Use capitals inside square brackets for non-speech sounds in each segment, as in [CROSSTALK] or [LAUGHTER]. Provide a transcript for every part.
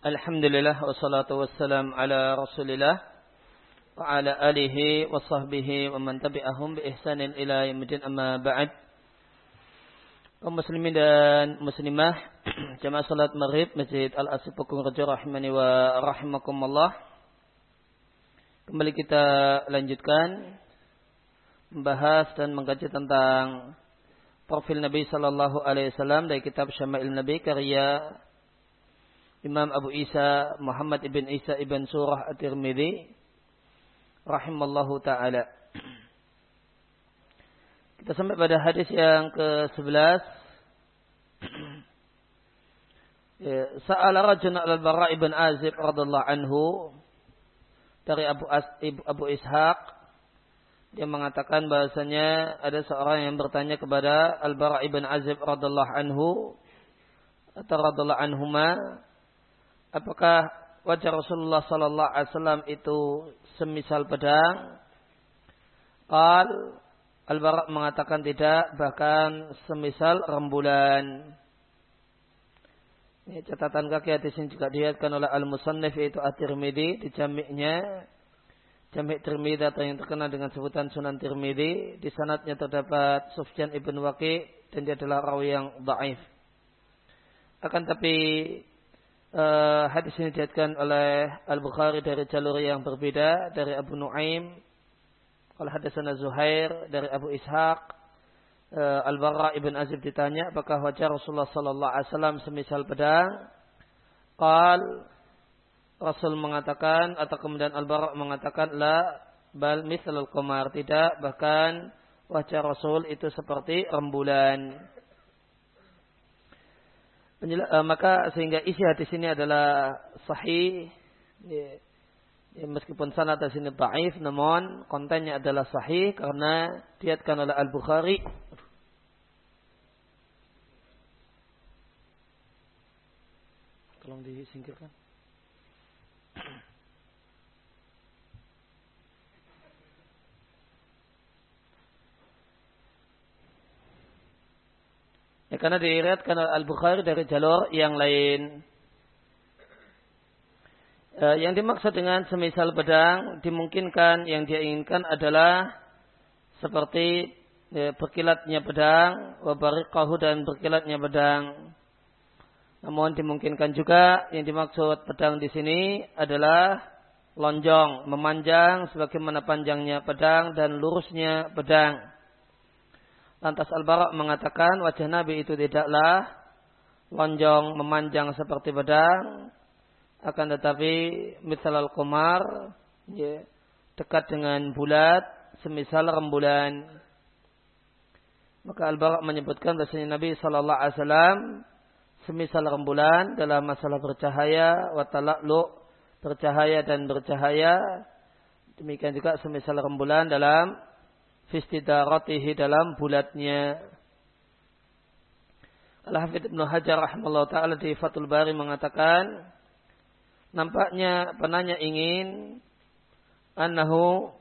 Alhamdulillah wassalatu wassalam ala Rasulillah wa ala alihi wa sahbihi wa man tabi'ahum bi ihsanin ila yaumil amma ba'd. Kaum muslimin dan muslimah [CLEARS THROAT] jamaah salat Maghrib Masjid Al-Asif Pekung Raja rahimani wa rahimakumullah. Kembali kita lanjutkan membahas dan mengkaji tentang profil Nabi sallallahu alaihi wasallam dari kitab Syama'il Nabi karya Imam Abu Isa Muhammad ibn Isa ibn Surah At-Tirmidzi rahimallahu taala. Kita sampai pada hadis yang ke-11. [CLEARS THROAT] Ya, Sa'ala rajul al-Bara ibn Azib radhiyallahu anhu dari Abu As, Abu Ishaq dia mengatakan bahasanya ada seorang yang bertanya kepada Al-Bara ibn Azib radhiyallahu anhu atau radhiyallahu anhuma apakah wajah Rasulullah sallallahu alaihi wasallam itu semisal pedang? Qal Al-Bara mengatakan tidak, bahkan semisal rembulan. Ini catatan kaki hadis ini juga dilihatkan oleh Al-Musannif yaitu At-Tirmidzi di jamiknya. Jamik Tirmidzi atau yang terkenal dengan sebutan Sunan Tirmidzi. Di sanatnya terdapat Sufyan ibn Waqi dan dia adalah rawi yang dhaif. Akan tapi Uh, hadis ini dilihatkan oleh Al-Bukhari dari jalur yang berbeda dari Abu Nuaim. Kalau hadisana Zuhair dari Abu Ishaq. Uh, Al-Bara ibn Azib ditanya apakah wajah Rasulullah sallallahu alaihi wasallam semisal pedang? Qal Rasul mengatakan atau kemudian Al-Bara mengatakan la bal al qamar tidak bahkan wajah Rasul itu seperti rembulan. Uh, maka sehingga isi hadis ini adalah sahih. Ya, ya, meskipun sanad di sini dhaif namun kontennya adalah sahih karena diatkan oleh Al-Bukhari. Tolong disingkirkan Ya, karena diriatkan Al-Bukhari dari jalur yang lain. E, yang dimaksud dengan semisal pedang dimungkinkan yang dia inginkan adalah seperti e, berkilatnya pedang, wabariqahu dan berkilatnya pedang. Namun dimungkinkan juga yang dimaksud pedang di sini adalah lonjong, memanjang sebagaimana panjangnya pedang dan lurusnya pedang. Lantas Al-Bara mengatakan wajah Nabi itu tidaklah lonjong memanjang seperti pedang, akan tetapi misal al-qamar ya, dekat dengan bulat semisal rembulan. Maka Al-Bara menyebutkan bahasanya Nabi sallallahu alaihi wasallam semisal rembulan dalam masalah bercahaya wa bercahaya dan bercahaya demikian juga semisal rembulan dalam fistidaratihi dalam bulatnya. Al-Hafidh Ibn Hajar rahimahullah ta'ala di Fatul Bari mengatakan, nampaknya penanya ingin annahu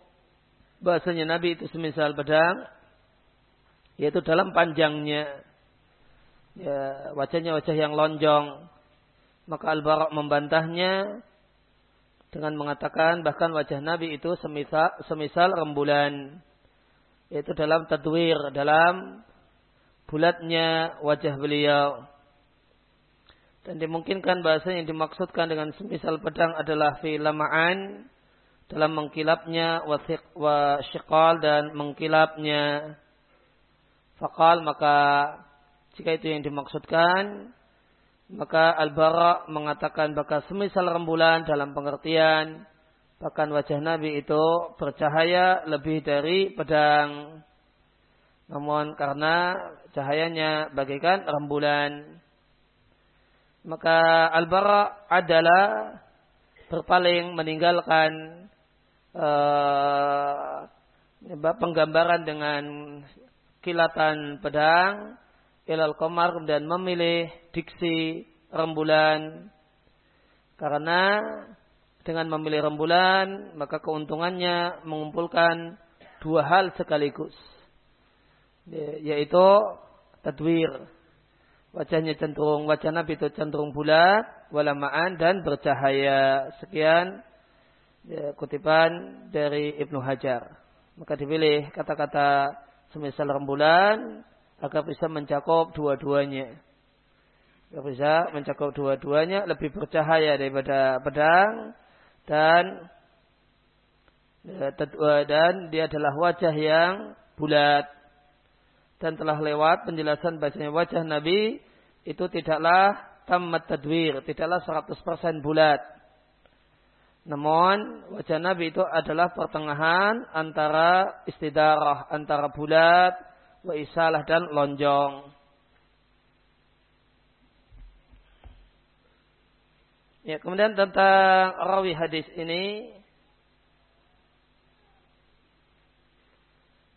bahasanya Nabi itu semisal pedang, yaitu dalam panjangnya. Ya, wajahnya wajah yang lonjong. Maka Al-Bara membantahnya dengan mengatakan bahkan wajah Nabi itu semisal, semisal rembulan yaitu dalam tadwir, dalam bulatnya wajah beliau. Dan dimungkinkan bahasa yang dimaksudkan dengan semisal pedang adalah fi lama'an dalam mengkilapnya wa syiqal dan mengkilapnya. Fakal maka jika itu yang dimaksudkan maka Al-Bara mengatakan bahkan semisal rembulan dalam pengertian Bahkan wajah Nabi itu bercahaya lebih dari pedang. Namun karena cahayanya bagaikan rembulan. Maka Al-Bara adalah berpaling meninggalkan uh, penggambaran dengan kilatan pedang ilal komar dan memilih diksi rembulan karena dengan memilih rembulan, maka keuntungannya mengumpulkan dua hal sekaligus. Yaitu tadwir. Wajahnya cenderung, wajah Nabi itu cenderung bulat. walamaan dan bercahaya. Sekian ya, kutipan dari Ibnu Hajar. Maka dipilih kata-kata semisal rembulan agar bisa mencakup dua-duanya. Agar bisa mencakup dua-duanya lebih bercahaya daripada pedang dan ya, dan dia adalah wajah yang bulat dan telah lewat penjelasan bahasanya wajah Nabi itu tidaklah tamat tadwir, tidaklah 100% bulat. Namun wajah Nabi itu adalah pertengahan antara istidarah, antara bulat, wa isalah dan lonjong. Ya, kemudian tentang rawi hadis ini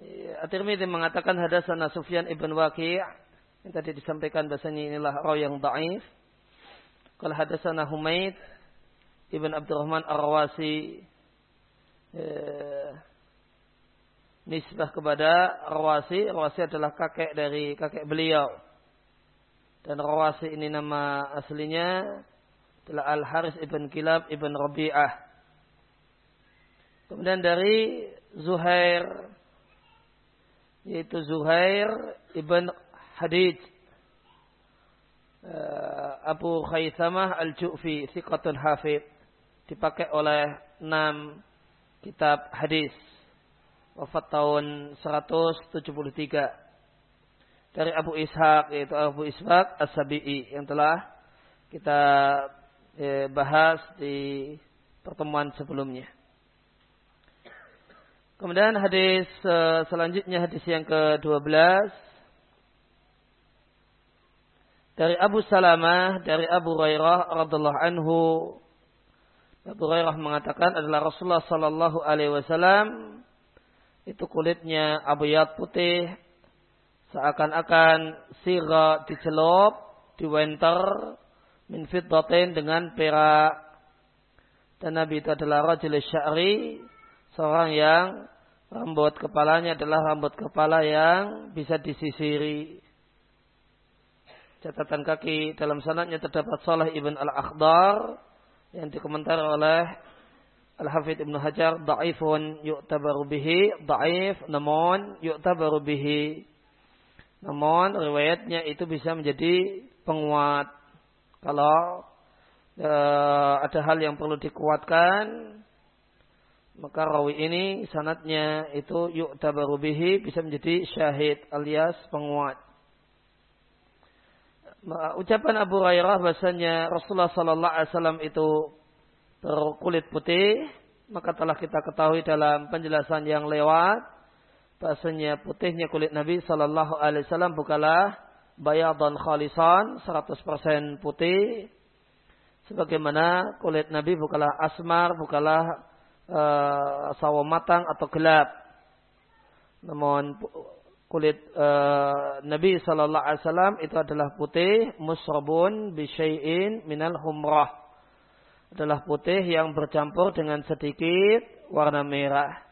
ya, At-Tirmidzi mengatakan hadasana Sufyan ibn Waqi' yang tadi disampaikan bahasanya inilah rawi yang dhaif. Kalau hadasana Humaid Ibn Abdurrahman Ar-Rawasi eh, nisbah kepada Rawasi. Rawasi adalah kakek dari kakek beliau. Dan Rawasi ini nama aslinya adalah Al-Haris Ibn Kilab Ibn Rabi'ah. Kemudian dari Zuhair yaitu Zuhair Ibn Hadid. Eh, Abu Khaythamah Al-Ju'fi Thiqatun Hafid dipakai oleh enam kitab hadis. Wafat tahun 173 dari Abu Ishaq yaitu Abu Ishaq As-Sabi'i yang telah kita eh, bahas di pertemuan sebelumnya. Kemudian hadis eh, selanjutnya hadis yang ke-12 dari Abu Salamah dari Abu Hurairah radhiallahu anhu Abu Hurairah mengatakan adalah Rasulullah Sallallahu Alaihi Wasallam itu kulitnya abiyat putih seakan-akan sirah dicelup, diwenter min fiddatin dengan perak. Dan Nabi itu adalah rajul sya'ri seorang yang rambut kepalanya adalah rambut kepala yang bisa disisiri. Catatan kaki dalam sanadnya terdapat Saleh ibn al-Akhdar yang dikomentar oleh Al-Hafidh Ibn Hajar da'ifun yu'tabaru bihi. Da'if namun yu'tabaru bihi. Namun riwayatnya itu bisa menjadi penguat kalau e, ada hal yang perlu dikuatkan maka rawi ini sanatnya itu yu'tabaru bihi bisa menjadi syahid alias penguat. Ucapan Abu Hurairah bahasanya Rasulullah Sallallahu Alaihi Wasallam itu berkulit putih, maka telah kita ketahui dalam penjelasan yang lewat bahasanya putihnya kulit Nabi Sallallahu Alaihi Wasallam bukanlah bayadan khalisan 100% putih. Sebagaimana kulit Nabi bukanlah asmar bukanlah uh, sawo matang atau gelap. Namun kulit uh, Nabi Sallallahu Alaihi Wasallam itu adalah putih musrabun bisyai'in minal humrah. Adalah putih yang bercampur dengan sedikit warna merah.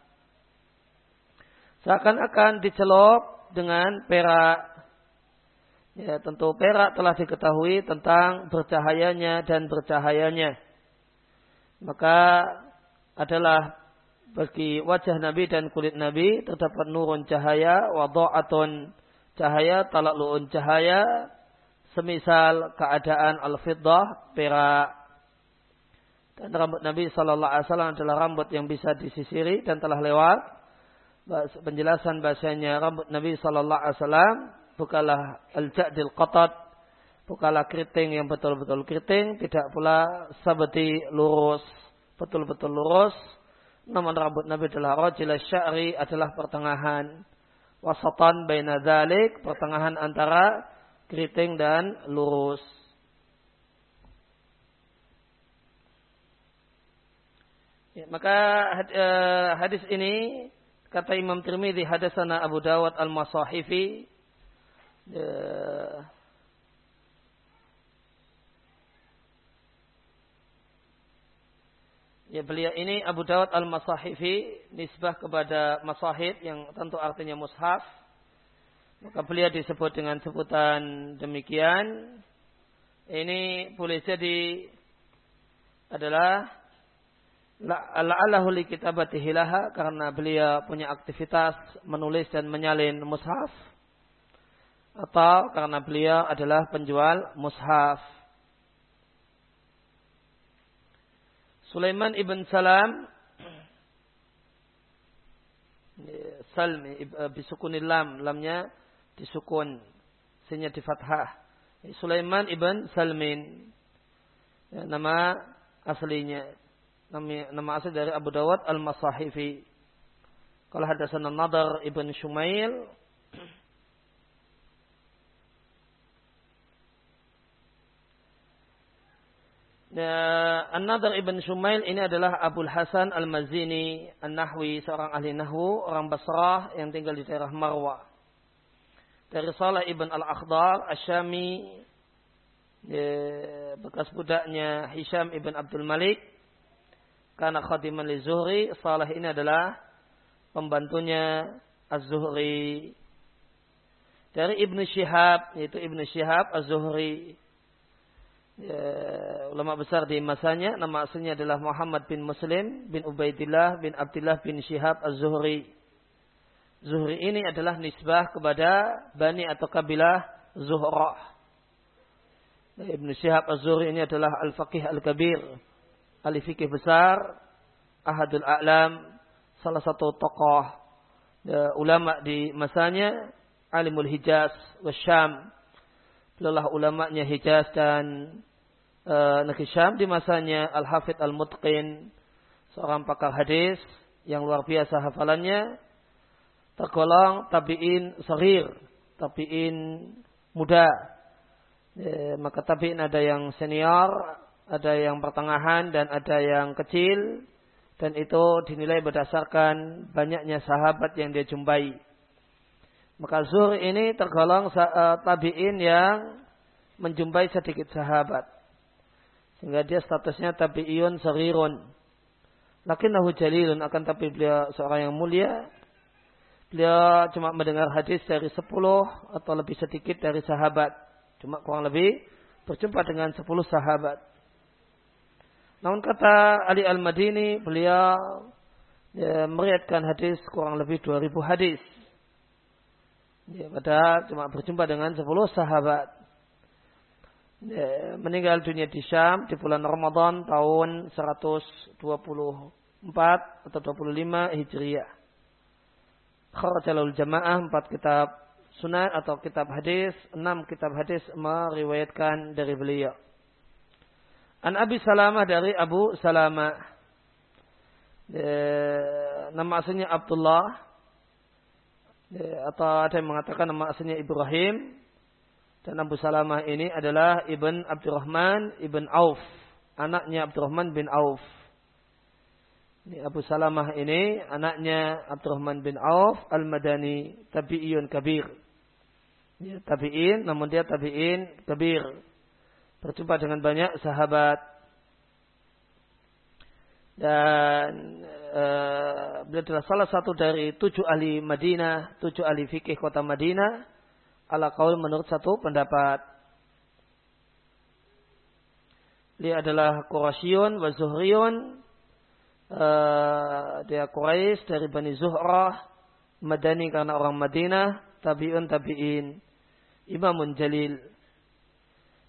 Seakan-akan dicelup dengan perak ya tentu perak telah diketahui tentang bercahayanya dan bercahayanya maka adalah bagi wajah Nabi dan kulit Nabi terdapat nurun cahaya, wadu'atun cahaya, talaklu'un cahaya, semisal keadaan al-fiddah, perak. Dan rambut Nabi Sallallahu Alaihi Wasallam adalah rambut yang bisa disisiri dan telah lewat penjelasan bahasanya rambut Nabi Sallallahu Alaihi Wasallam bukanlah al-ja'dil qatat, bukanlah keriting yang betul-betul keriting, tidak pula sabati lurus, betul-betul lurus, namun rambut Nabi adalah rajil sya'ri adalah pertengahan. Wasatan baina dzalik, pertengahan antara keriting dan lurus. Ya, maka eh, hadis ini kata Imam Tirmidzi hadasana Abu Dawud al-Masahifi ya, beliau ini Abu Dawud al-Masahifi nisbah kepada masahib yang tentu artinya mushaf. Maka beliau disebut dengan sebutan demikian. ini boleh jadi adalah la'allahu li kitabatihi laha karena beliau punya aktivitas menulis dan menyalin mushaf atau karena beliau adalah penjual mushaf. Sulaiman ibn Salam Salmi eh, bisukunil lam lamnya disukun sinya di fathah Sulaiman ibn Salmin ya, nama aslinya nama, nama asli dari Abu Dawud al-Masahifi kalau hadasan Nadar ibn Shumail An-Nadar Ibn Shumail ini adalah Abul Hasan Al-Mazini An-Nahwi, seorang ahli Nahwu, orang Basrah yang tinggal di daerah Marwa. Dari Saleh Ibn Al-Akhdar, Asyami, ya, bekas budaknya Hisham Ibn Abdul Malik, karena khadiman li Zuhri, Saleh ini adalah pembantunya Az-Zuhri. Dari Ibn Shihab, yaitu Ibn Shihab Az-Zuhri ya, ulama besar di masanya nama aslinya adalah Muhammad bin Muslim bin Ubaidillah bin Abdullah bin Syihab Az-Zuhri. Zuhri ini adalah nisbah kepada bani atau kabilah Zuhrah. Ibn Syihab Az-Zuhri ini adalah Al-Faqih Al-Kabir. Ahli fikih besar, Ahadul A'lam, salah satu tokoh ya, ulama di masanya, Alimul Hijaz Wasyam. Lelah ulamanya Hijaz dan uh, negeri Syam di masanya Al-Hafidh Al-Mutqin seorang pakar hadis yang luar biasa hafalannya tergolong tabi'in serir tabi'in muda. E, maka tabi'in ada yang senior ada yang pertengahan dan ada yang kecil dan itu dinilai berdasarkan banyaknya sahabat yang dia jumpai. Maka Zur ini tergolong uh, tabi'in yang menjumpai sedikit sahabat sehingga dia statusnya tabi'iyun sarirun. Lakinnahu jalilun akan tapi beliau seorang yang mulia. Beliau cuma mendengar hadis dari sepuluh atau lebih sedikit dari sahabat. Cuma kurang lebih berjumpa dengan sepuluh sahabat. Namun kata Ali Al-Madini, beliau ya, meriatkan hadis kurang lebih dua ribu hadis. Ya, padahal cuma berjumpa dengan sepuluh sahabat. Ya, meninggal dunia di Syam di bulan Ramadan tahun 124 atau 25 Hijriah. Kharajalul Jamaah empat kitab sunan atau kitab hadis, enam kitab hadis meriwayatkan dari beliau. An Abi Salamah dari Abu Salamah. Ya, nama aslinya Abdullah. Ya, atau ada yang mengatakan nama aslinya Ibrahim dan Abu Salamah ini adalah Ibn Abdurrahman Ibn Auf. Anaknya Abdurrahman bin Auf. Ini Abu Salamah ini anaknya Abdurrahman bin Auf Al-Madani Tabi'iyun Kabir. Ya, tabi'in namun dia tabi'in kabir. Berjumpa dengan banyak sahabat. Dan uh, beliau adalah salah satu dari tujuh ahli Madinah, tujuh ahli fikih kota Madinah ala kaul menurut satu pendapat. Dia adalah Qurasyyun wa Zuhriyun. Uh, dia Quraisy dari Bani Zuhrah. Madani karena orang Madinah. Tabi'un tabi'in. Imamun Jalil.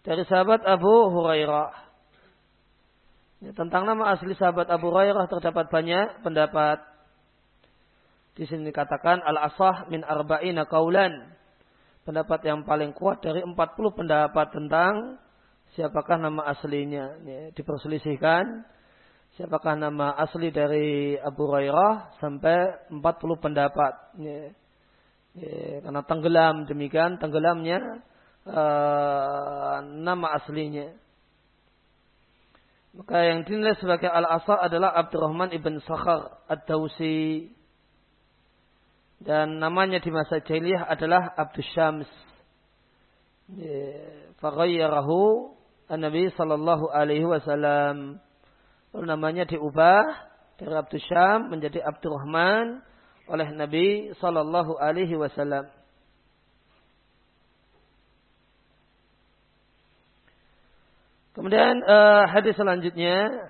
Dari sahabat Abu Hurairah. Ya, tentang nama asli sahabat Abu Hurairah terdapat banyak pendapat. Di sini dikatakan al-asah min arba'ina kaulan pendapat yang paling kuat dari 40 pendapat tentang siapakah nama aslinya. Ya, diperselisihkan siapakah nama asli dari Abu Hurairah sampai 40 pendapat. Ya, ya, karena tenggelam demikian tenggelamnya uh, nama aslinya. Maka yang dinilai sebagai al-asal adalah Abdurrahman ibn Sakhar ad-Dawsi dan namanya di masa jahiliyah adalah Abdus Syams. Faghayyarahu Nabi sallallahu alaihi wasallam. Lalu namanya diubah dari Abdus Syam menjadi Abdurrahman oleh Nabi sallallahu alaihi wasallam. Kemudian uh, hadis selanjutnya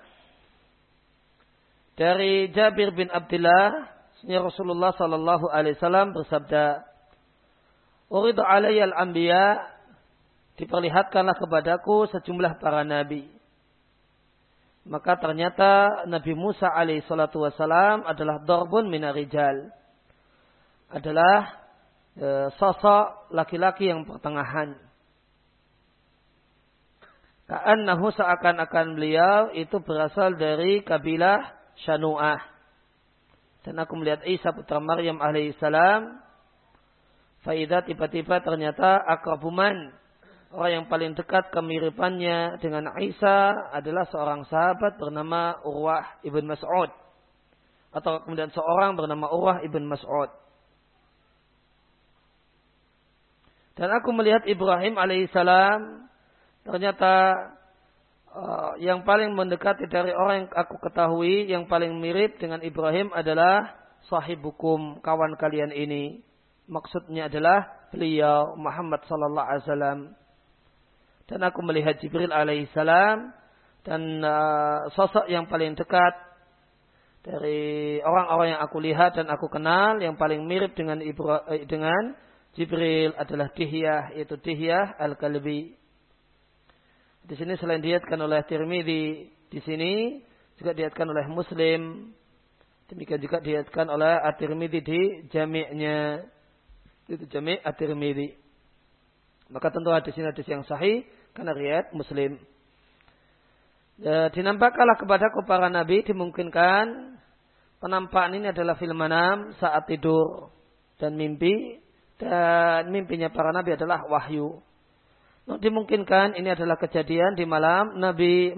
dari Jabir bin Abdullah, Rasulullah sallallahu alaihi wasallam bersabda, "Uridu alayya al-anbiya" diperlihatkanlah kepadaku sejumlah para nabi. Maka ternyata Nabi Musa alaihi salatu wasalam adalah dorbun minarijal. Adalah e, sosok laki-laki yang pertengahan. Ka'annahu seakan-akan beliau itu berasal dari kabilah Shanu'ah. Dan aku melihat Isa putra Maryam alaihi salam. Faidah tiba-tiba ternyata akrabuman orang yang paling dekat kemiripannya dengan Isa adalah seorang sahabat bernama Urwah ibn Mas'ud. Atau kemudian seorang bernama Urwah ibn Mas'ud. Dan aku melihat Ibrahim alaihissalam ternyata uh, yang paling mendekati dari orang yang aku ketahui yang paling mirip dengan Ibrahim adalah sahibukum kawan kalian ini. Maksudnya adalah beliau Muhammad sallallahu alaihi wasallam dan aku melihat Jibril alaihissalam dan uh, sosok yang paling dekat dari orang-orang yang aku lihat dan aku kenal yang paling mirip dengan Ibra, eh, dengan Jibril adalah Dihyah yaitu Dihyah al-Kalbi. Di sini selain diatkan oleh Tirmidzi, di sini juga diatkan oleh Muslim. Demikian juga diatkan oleh At-Tirmidzi di jami'nya. Itu jami' At-Tirmidzi. Maka tentu hadis ini hadis yang sahih karena riat Muslim. E, dinampakkanlah kepadaku para nabi dimungkinkan penampakan ini adalah film manam saat tidur dan mimpi dan mimpinya para nabi adalah wahyu. Dimungkinkan ini adalah kejadian di malam Nabi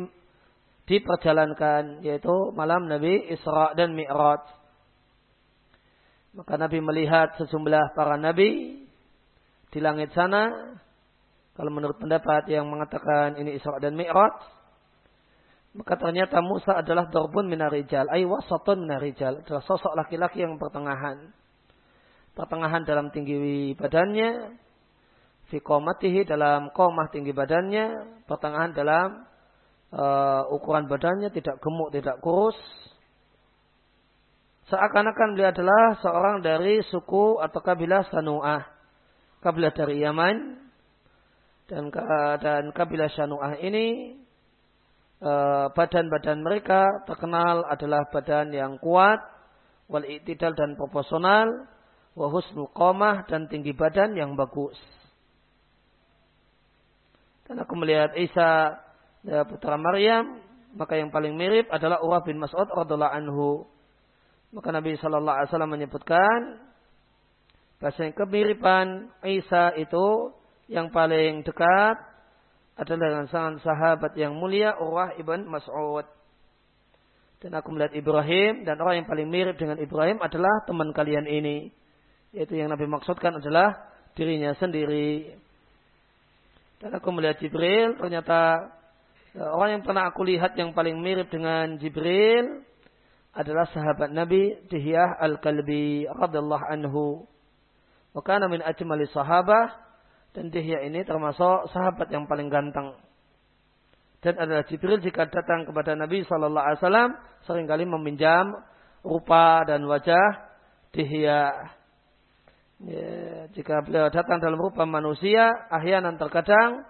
diperjalankan yaitu malam Nabi Isra dan Mi'raj. Maka Nabi melihat sejumlah para nabi di langit sana kalau menurut pendapat yang mengatakan ini Isra dan Mi'raj, maka ternyata Musa adalah dorbun minarijal, ay wasatun minarijal, adalah sosok laki-laki yang pertengahan. Pertengahan dalam tinggi badannya, fi komatihi dalam komah tinggi badannya, pertengahan dalam uh, ukuran badannya, tidak gemuk, tidak kurus. Seakan-akan beliau adalah seorang dari suku atau kabilah Sanu'ah. Kabilah dari Yaman dan dan kabilah Syanu'ah ini eh, badan-badan mereka terkenal adalah badan yang kuat, wal itidal dan proporsional, wa husnul qamah dan tinggi badan yang bagus. Dan aku melihat Isa ya, putra Maryam, maka yang paling mirip adalah Urwah bin Mas'ud radhiallahu anhu. Maka Nabi Shallallahu Alaihi Wasallam menyebutkan bahasa kemiripan Isa itu yang paling dekat adalah dengan sangat sahabat yang mulia Urwah ibn Mas'ud. Dan aku melihat Ibrahim dan orang yang paling mirip dengan Ibrahim adalah teman kalian ini. Yaitu yang Nabi maksudkan adalah dirinya sendiri. Dan aku melihat Jibril, ternyata e, orang yang pernah aku lihat yang paling mirip dengan Jibril adalah sahabat Nabi Dihyah Al-Kalbi radhiyallahu anhu. Wa kana min ajmali sahabah dan Dihya ini termasuk sahabat yang paling ganteng. Dan adalah Jibril jika datang kepada Nabi Shallallahu Alaihi Wasallam sering kali meminjam rupa dan wajah Dihya. Ya, jika beliau datang dalam rupa manusia, ahyanan terkadang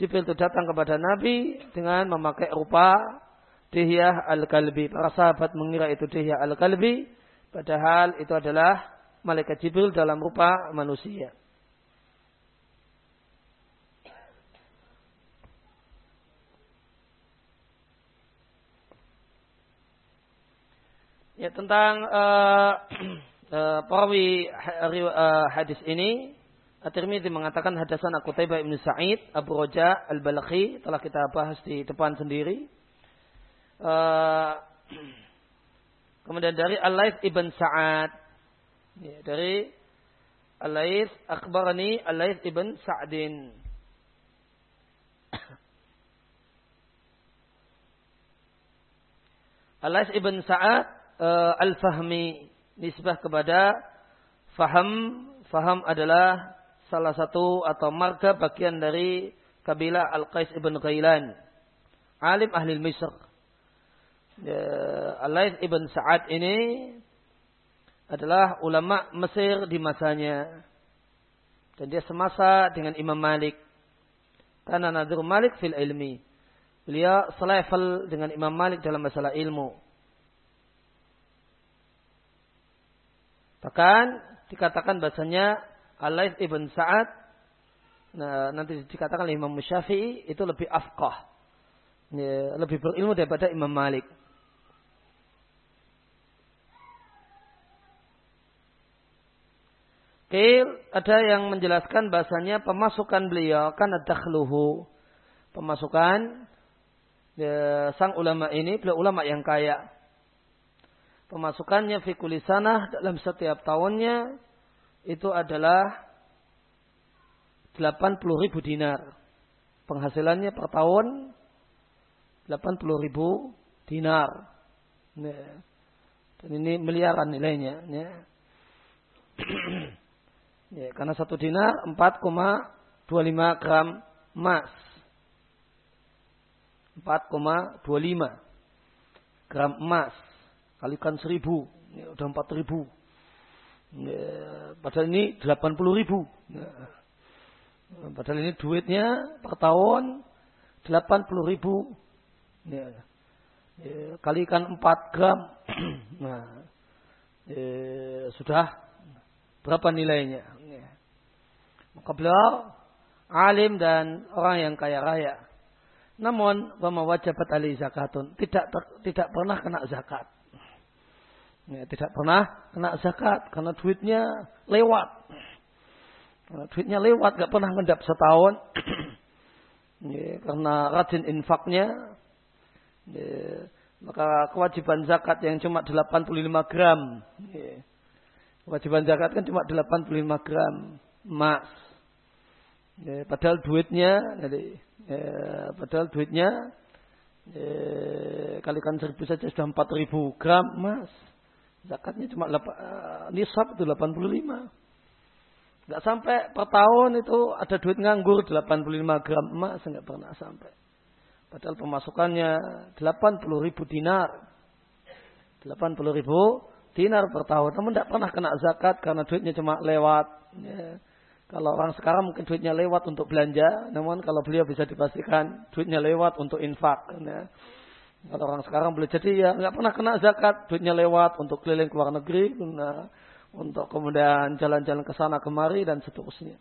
Jibril itu datang kepada Nabi dengan memakai rupa Dihya al-Kalbi. Para sahabat mengira itu Dihya al-Kalbi, padahal itu adalah malaikat Jibril dalam rupa manusia. Ya tentang uh, [CLEARS THROAT] uh, perawi uh, hadis ini At-Tirmidzi mengatakan hadasan aku Taibah Ibn Sa'id Abu Roja Al-Balakhi telah kita bahas di depan sendiri. Uh, [CLEARS THROAT] kemudian dari Al-Laith Ibn Sa'ad. Ya, dari Al-Laith Akhbarani Al-Laith Ibn Sa'din. [CLEARS THROAT] Al-Laith Ibn Sa'ad uh, al-fahmi nisbah kepada faham faham adalah salah satu atau marga bagian dari kabilah Al-Qais ibn Ghailan alim ahli Misr. Ya, Al-Laith ibn Sa'ad ini adalah ulama Mesir di masanya. Dan dia semasa dengan Imam Malik. Karena Nadir Malik fil ilmi. Beliau selevel dengan Imam Malik dalam masalah ilmu. Bahkan dikatakan bahasanya Al-Laith ibn Sa'ad nah, nanti dikatakan oleh Imam Syafi'i itu lebih afqah. Ya, lebih berilmu daripada Imam Malik. Kil ada yang menjelaskan bahasanya pemasukan beliau kan dakhluhu. Pemasukan ya, sang ulama ini beliau ulama yang kaya. Pemasukannya fi kulisanah dalam setiap tahunnya itu adalah 80 ribu dinar. Penghasilannya per tahun 80 ribu dinar. Dan ini miliaran nilainya. Ya. [CLEARS THROAT] ya, karena satu dinar 4,25 gram emas. 4,25 gram emas. Kalikan seribu. Ya, udah 4 ribu. Ya, padahal ini 80 ribu. Ya. Padahal ini duitnya per tahun 80 ribu. Ya. Ya, kalikan 4 gram. [CLEARS THROAT] nah, ya, sudah berapa nilainya. Ya. Maka beliau alim dan orang yang kaya raya. Namun, wama wajabat ali zakatun. Tidak tidak pernah kena zakat. Ya, tidak pernah kena zakat karena duitnya lewat. Karena duitnya lewat, gak pernah ngendap setahun. [CLEARS THROAT] ya, karena rajin infaknya. Ya, maka kewajiban zakat yang cuma 85 gram. Ya, kewajiban zakat kan cuma 85 gram emas. Ya, padahal duitnya, ya, padahal duitnya ya, kalikan seribu saja sudah 4000 gram emas. Zakatnya cuma uh, nisab itu 85. Enggak sampai per tahun itu ada duit nganggur 85 gram emas enggak pernah sampai. Padahal pemasukannya 80 ribu dinar. 80 ribu dinar per tahun. Namun tidak pernah kena zakat karena duitnya cuma lewat. Ya. Kalau orang sekarang mungkin duitnya lewat untuk belanja. Namun kalau beliau bisa dipastikan duitnya lewat untuk infak. Ya. Kalau orang sekarang boleh jadi ya nggak pernah kena zakat, duitnya lewat untuk keliling ke luar negeri, nah, untuk kemudian jalan-jalan ke sana kemari dan seterusnya.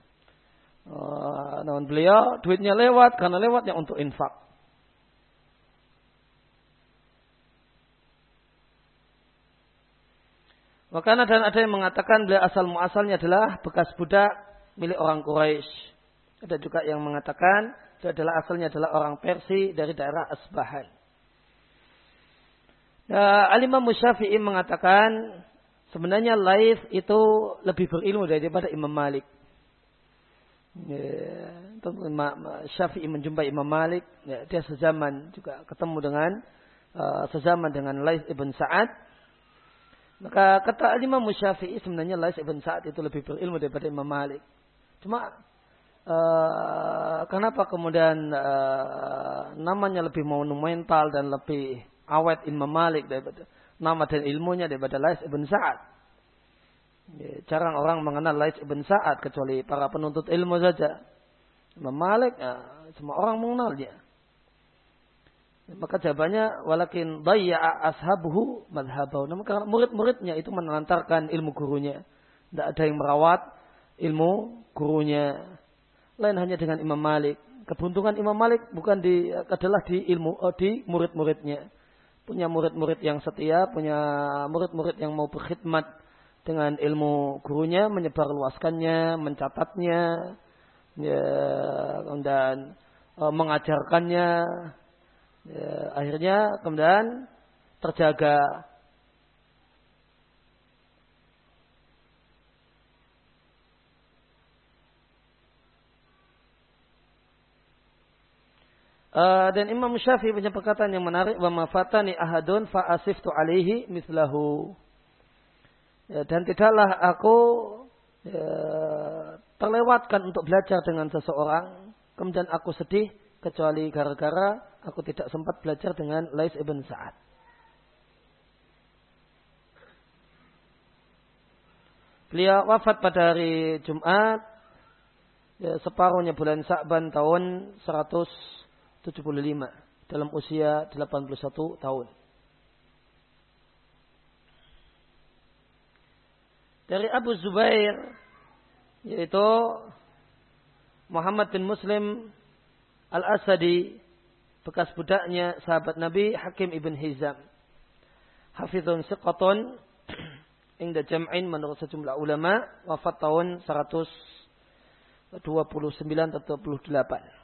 Uh, namun beliau duitnya lewat karena lewatnya untuk infak. Makanya dan ada yang mengatakan beliau asal muasalnya adalah bekas budak milik orang Quraisy. Ada juga yang mengatakan dia adalah asalnya adalah orang Persia dari daerah Asbahan. Ya, Al-Imam Syafi'i mengatakan sebenarnya Laif itu lebih berilmu daripada Imam Malik. Ya, Syafi'i menjumpai Imam Malik, ya, dia sezaman juga ketemu dengan uh, sezaman dengan Laif ibn Sa'ad. Maka kata Imam Syafi'i sebenarnya Laif ibn Sa'ad itu lebih berilmu daripada Imam Malik. Cuma uh, kenapa kemudian uh, namanya lebih monumental dan lebih awet Imam Malik daripada nama dan ilmunya daripada Lais ibn Sa'ad. Ya, jarang orang mengenal Lais ibn Sa'ad kecuali para penuntut ilmu saja. Imam Malik, ya, semua orang mengenalnya. Ya, maka jawabannya, walakin dayya'a ashabuhu madhabahu. Namun karena murid-muridnya itu menantarkan ilmu gurunya. Tidak ada yang merawat ilmu gurunya. Lain hanya dengan Imam Malik. Keberuntungan Imam Malik bukan di adalah di ilmu oh, di murid-muridnya punya murid-murid yang setia, punya murid-murid yang mau berkhidmat dengan ilmu gurunya, menyebar luaskannya, mencatatnya, ya, dan e, mengajarkannya. Ya, akhirnya kemudian terjaga Uh, dan Imam Syafi'i punya perkataan yang menarik wa mafatani ahadun fa asiftu alaihi mislahu. Ya, dan tidaklah aku ya, terlewatkan untuk belajar dengan seseorang kemudian aku sedih kecuali gara-gara aku tidak sempat belajar dengan Lais ibn Sa'ad. Beliau wafat pada hari Jumat ya, separuhnya bulan Sa'ban tahun 175 dalam usia 81 tahun. Dari Abu Zubair yaitu Muhammad bin Muslim Al-Asadi bekas budaknya sahabat Nabi Hakim ibn Hizam. Hafizun siqatun Ingda jam'in menurut sejumlah ulama wafat tahun 129 atau 28.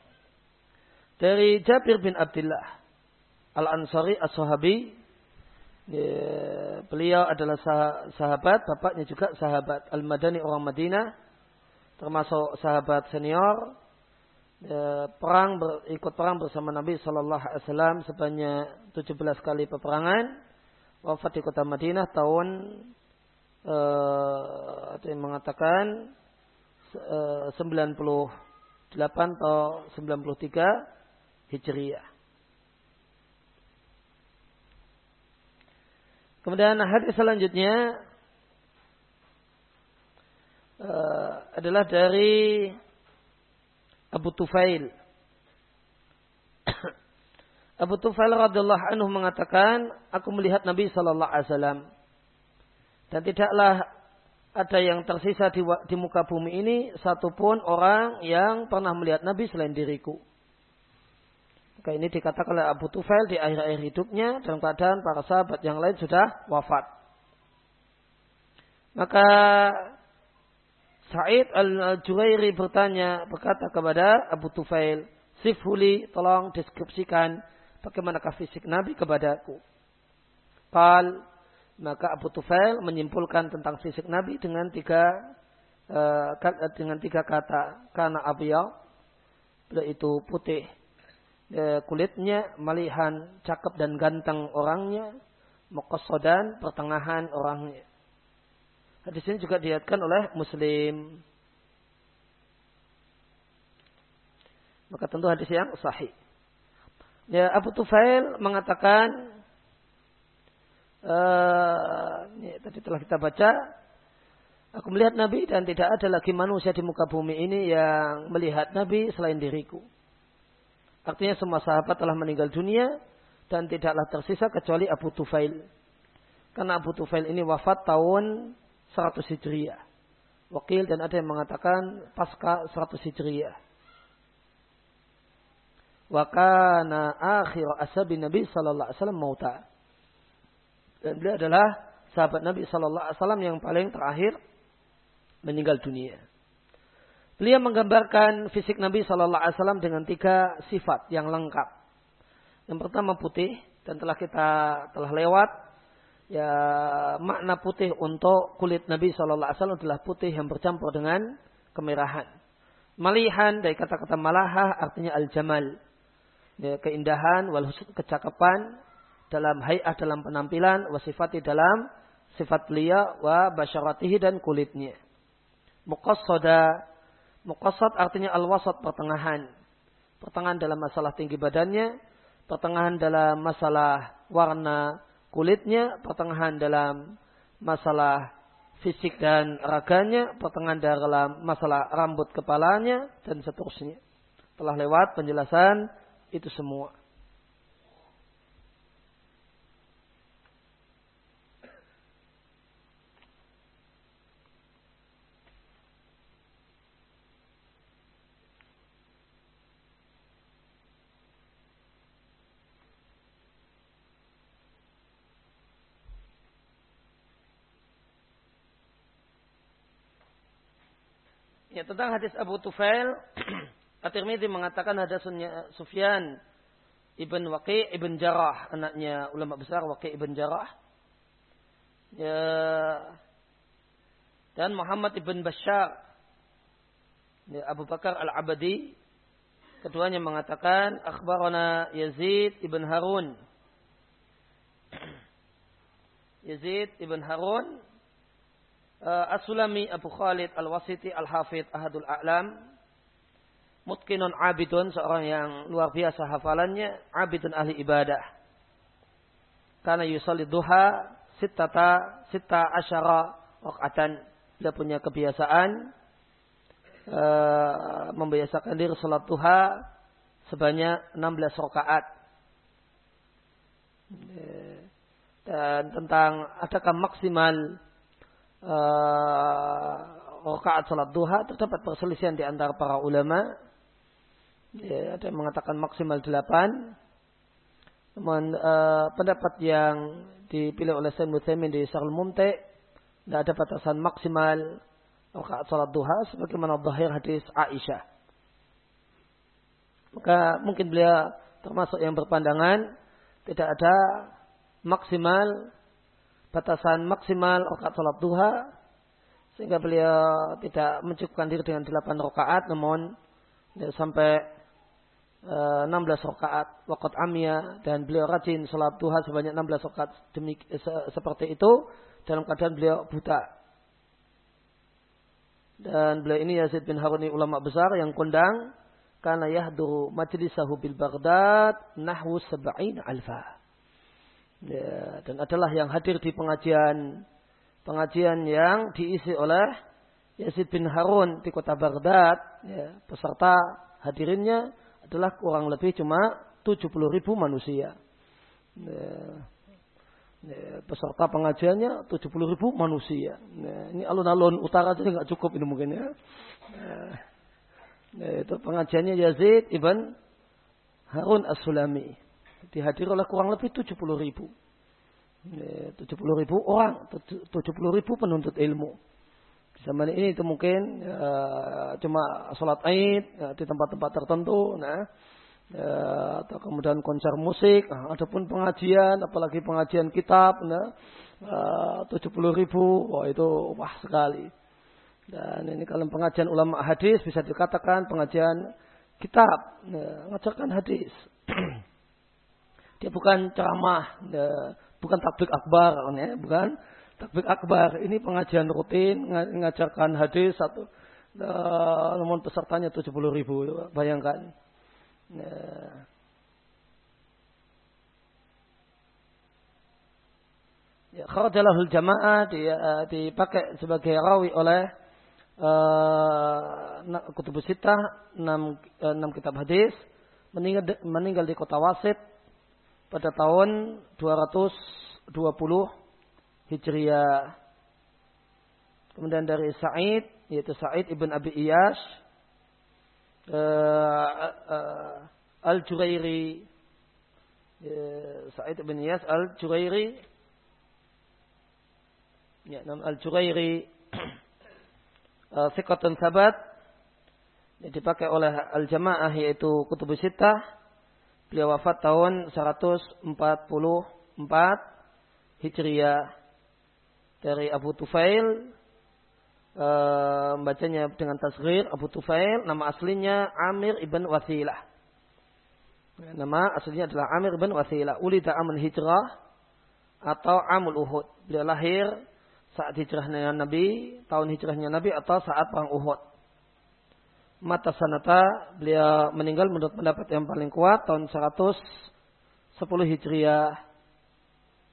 Dari Jabir bin Abdullah Al-Ansari As-Sahabi ya, beliau adalah sahabat, bapaknya juga sahabat Al-Madani orang Madinah termasuk sahabat senior ya, perang ber, ikut perang bersama Nabi Shallallahu Alaihi Wasallam sebanyak 17 kali peperangan wafat di kota Madinah tahun uh, ada yang mengatakan uh, 98 atau 93 Hijriah. Kemudian hadis selanjutnya uh, adalah dari Abu Tufail. [COUGHS] Abu Tufail radhiyallahu anhu mengatakan, aku melihat Nabi sallallahu alaihi wasallam dan tidaklah ada yang tersisa di, di muka bumi ini satupun orang yang pernah melihat Nabi selain diriku. Maka ini dikatakan oleh Abu Tufail di akhir-akhir hidupnya dalam keadaan para sahabat yang lain sudah wafat. Maka Sa'id al-Jurairi bertanya, berkata kepada Abu Tufail, Sifhuli, tolong deskripsikan bagaimanakah fisik Nabi kepadaku. Kal, maka Abu Tufail menyimpulkan tentang fisik Nabi dengan tiga uh, dengan tiga kata karena abiyah itu putih uh, kulitnya malihan cakep dan ganteng orangnya muqassadan pertengahan orangnya hadis ini juga dilihatkan oleh Muslim maka tentu hadis yang sahih ya Abu Tufail mengatakan uh, ini tadi telah kita baca. Aku melihat Nabi dan tidak ada lagi manusia di muka bumi ini yang melihat Nabi selain diriku. Artinya semua sahabat telah meninggal dunia dan tidaklah tersisa kecuali Abu Tufail. Karena Abu Tufail ini wafat tahun 100 Hijriah. Wakil dan ada yang mengatakan pasca 100 Hijriah. Wa kana akhir ashabi Nabi sallallahu alaihi wasallam mauta. Dan beliau adalah sahabat Nabi Shallallahu Alaihi Wasallam yang paling terakhir meninggal dunia. Beliau menggambarkan fisik Nabi Shallallahu Alaihi Wasallam dengan tiga sifat yang lengkap. Yang pertama putih dan telah kita telah lewat ya makna putih untuk kulit Nabi Shallallahu Alaihi Wasallam adalah putih yang bercampur dengan kemerahan. Malihan dari kata-kata malahah artinya al-jamal. Ya, keindahan, wal kecakapan, dalam hayat dalam penampilan, wasifati dalam sifat beliau, wa basyaratihi dan kulitnya. Muqassada, muqassad artinya al-wasat pertengahan. Pertengahan dalam masalah tinggi badannya, pertengahan dalam masalah warna kulitnya, pertengahan dalam masalah fisik dan raganya, pertengahan dalam masalah rambut kepalanya, dan seterusnya. Telah lewat penjelasan itu semua. Ya, tentang hadis Abu Tufail, [CLEARS THROAT] At-Tirmidzi mengatakan hadasunnya Sufyan ibn Waqi ibn Jarrah, anaknya ulama besar Waqi ibn Jarrah. Ya, dan Muhammad ibn Bashar, ya, Abu Bakar al-Abadi, keduanya mengatakan akhbarana Yazid ibn Harun. [CLEARS THROAT] Yazid ibn Harun As-Sulami Abu Khalid Al-Wasiti Al-Hafid Ahadul A'lam. Mutkinun abidun seorang yang luar biasa hafalannya abidun ahli ibadah. Karena yusalli duha sittata sitta asyara rakaatan dia punya kebiasaan uh, membiasakan diri salat duha sebanyak 16 rakaat. Dan tentang adakah maksimal uh, rakaat salat duha terdapat perselisihan di antara para ulama Ya, ada yang mengatakan maksimal delapan. Namun uh, pendapat yang dipilih oleh Sayyid Muthaimin di Sarul Mumte tidak ada batasan maksimal rakaat salat duha sebagaimana zahir hadis Aisyah. Maka mungkin beliau termasuk yang berpandangan tidak ada maksimal batasan maksimal rakaat salat duha sehingga beliau tidak mencukupkan diri dengan delapan rakaat namun sampai 16 eh, rakaat waqat amya dan beliau rajin salat duha sebanyak 16 rakaat se, seperti itu dalam keadaan beliau buta. Dan beliau ini Yazid bin Harun ulama besar yang kondang karena yahduru majlisahu bil Baghdad nahwu sab'in alfa. Ya, dan adalah yang hadir di pengajian pengajian yang diisi oleh Yazid bin Harun di kota Baghdad ya, peserta hadirinnya adalah kurang lebih cuma 70 ribu manusia. Ya, ya, peserta pengajiannya 70 ribu manusia. Ya, ini alun-alun utara saja nggak cukup ini mungkin ya. ya. ya itu pengajiannya Yazid ibn Harun As-Sulami. Dihadiri oleh kurang lebih 70 ribu. Ya, 70 ribu orang, 70 ribu penuntut ilmu zaman ini itu mungkin ya, cuma sholat aid ya, di tempat-tempat tertentu, nah, ya, atau kemudian konser musik, nah, pengajian, apalagi pengajian kitab, nah, tujuh puluh ribu, wah itu wah sekali. Dan ini kalau pengajian ulama hadis bisa dikatakan pengajian kitab, ya, ngajarkan hadis. [CLEARS THROAT] Dia bukan ceramah, bukan tablik akbar, bukan Takbir akbar ini pengajian rutin mengajarkan hadis satu uh, namun pesertanya 70 ribu bayangkan nah. ya kharajalahul jamaah dia uh, dipakai sebagai rawi oleh uh, kutubus enam, enam kitab hadis meninggal meninggal di kota Wasit pada tahun 220 Hijriyah. Kemudian dari Sa'id, yaitu Sa'id ibn Abi Iyas. Uh, uh, Al-Jurairi. Uh, Sa'id ibn Iyas Al-Jurairi. Ya, nama Al-Jurairi. [CLEARS THROAT] Sikatun Sabat. Yang dipakai oleh Al-Jamaah yaitu Kutubus Sittah. Beliau wafat tahun 144 Hijriyah dari Abu Tufail e, membacanya dengan tasghir Abu Tufail nama aslinya Amir ibn Wasilah nama aslinya adalah Amir ibn Wasilah ulida amal hijrah atau amul Uhud. Beliau lahir saat hijrahnya Nabi tahun hijrahnya Nabi atau saat perang Uhud mata sanata beliau meninggal menurut pendapat yang paling kuat tahun 110 Hijriah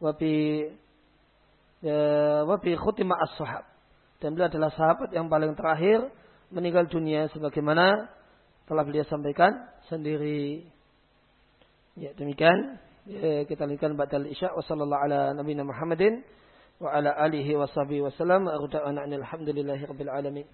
wabi Ya, wabi khutima as-sahab. Dan beliau adalah sahabat yang paling terakhir meninggal dunia sebagaimana telah beliau sampaikan sendiri. Ya, demikian ya, kita lanjutkan ba'dal isya wa sallallahu ala nabiyina Muhammadin wa ala alihi wa sahbihi wa. Alhamdulillahi rabbil alamin.